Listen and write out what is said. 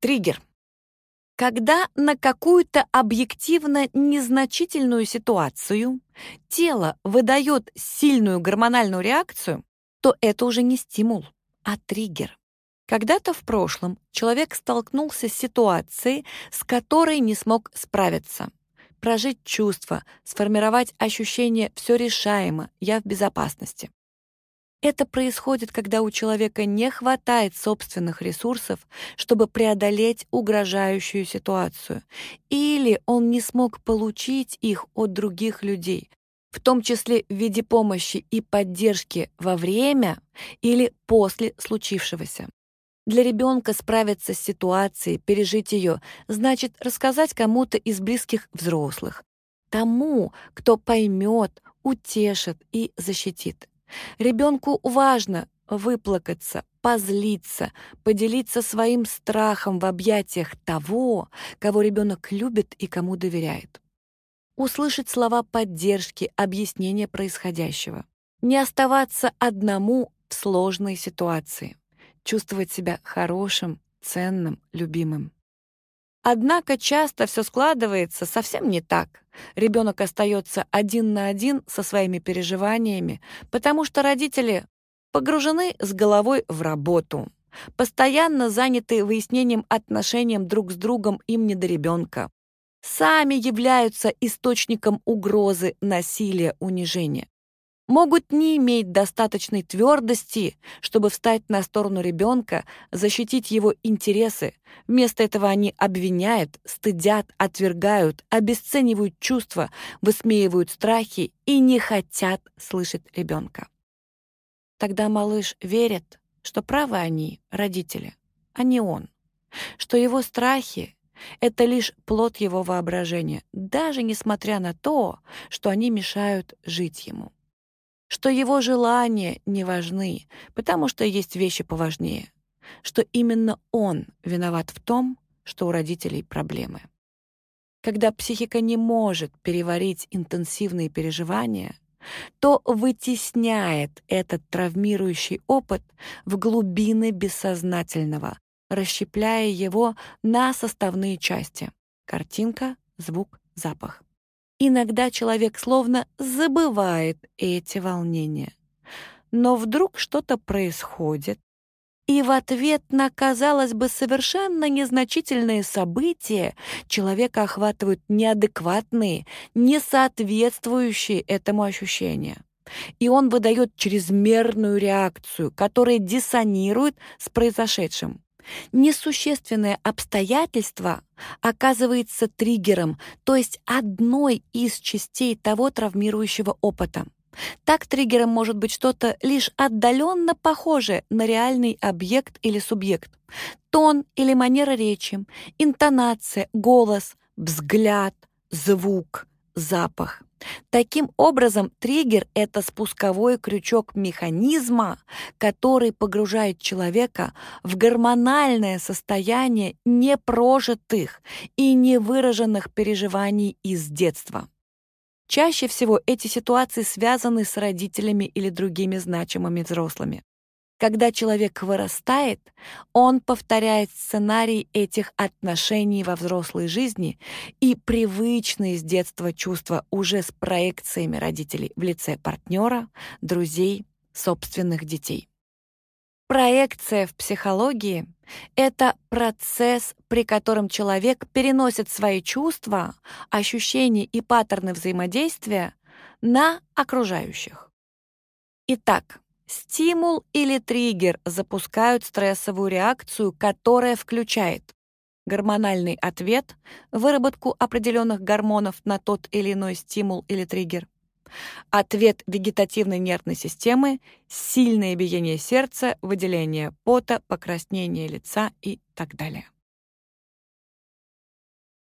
Триггер. Когда на какую-то объективно незначительную ситуацию тело выдает сильную гормональную реакцию, то это уже не стимул, а триггер. Когда-то в прошлом человек столкнулся с ситуацией, с которой не смог справиться. Прожить чувства, сформировать ощущение «все решаемо, я в безопасности». Это происходит, когда у человека не хватает собственных ресурсов, чтобы преодолеть угрожающую ситуацию, или он не смог получить их от других людей, в том числе в виде помощи и поддержки во время или после случившегося. Для ребенка справиться с ситуацией, пережить ее, значит рассказать кому-то из близких взрослых, тому, кто поймет, утешит и защитит. Ребенку важно выплакаться, позлиться, поделиться своим страхом в объятиях того, кого ребенок любит и кому доверяет. Услышать слова поддержки, объяснения происходящего. Не оставаться одному в сложной ситуации. Чувствовать себя хорошим, ценным, любимым. Однако часто все складывается совсем не так. Ребенок остается один на один со своими переживаниями, потому что родители погружены с головой в работу, постоянно заняты выяснением отношений друг с другом им не до ребенка, сами являются источником угрозы, насилия, унижения могут не иметь достаточной твердости, чтобы встать на сторону ребенка, защитить его интересы. Вместо этого они обвиняют, стыдят, отвергают, обесценивают чувства, высмеивают страхи и не хотят слышать ребенка. Тогда малыш верит, что правы они, родители, а не он, что его страхи — это лишь плод его воображения, даже несмотря на то, что они мешают жить ему что его желания не важны, потому что есть вещи поважнее, что именно он виноват в том, что у родителей проблемы. Когда психика не может переварить интенсивные переживания, то вытесняет этот травмирующий опыт в глубины бессознательного, расщепляя его на составные части — картинка, звук, запах. Иногда человек словно забывает эти волнения. Но вдруг что-то происходит, и в ответ на, казалось бы, совершенно незначительные события человека охватывают неадекватные, несоответствующие этому ощущения. И он выдает чрезмерную реакцию, которая диссонирует с произошедшим. Несущественное обстоятельство оказывается триггером, то есть одной из частей того травмирующего опыта. Так триггером может быть что-то лишь отдаленно похожее на реальный объект или субъект. Тон или манера речи, интонация, голос, взгляд, звук, запах. Таким образом, триггер — это спусковой крючок механизма, который погружает человека в гормональное состояние непрожитых и невыраженных переживаний из детства. Чаще всего эти ситуации связаны с родителями или другими значимыми взрослыми. Когда человек вырастает, он повторяет сценарий этих отношений во взрослой жизни и привычные с детства чувства уже с проекциями родителей в лице партнера, друзей, собственных детей. Проекция в психологии — это процесс, при котором человек переносит свои чувства, ощущения и паттерны взаимодействия на окружающих. Итак, Стимул или триггер запускают стрессовую реакцию, которая включает гормональный ответ, выработку определенных гормонов на тот или иной стимул или триггер, ответ вегетативной нервной системы, сильное биение сердца, выделение пота, покраснение лица и так далее.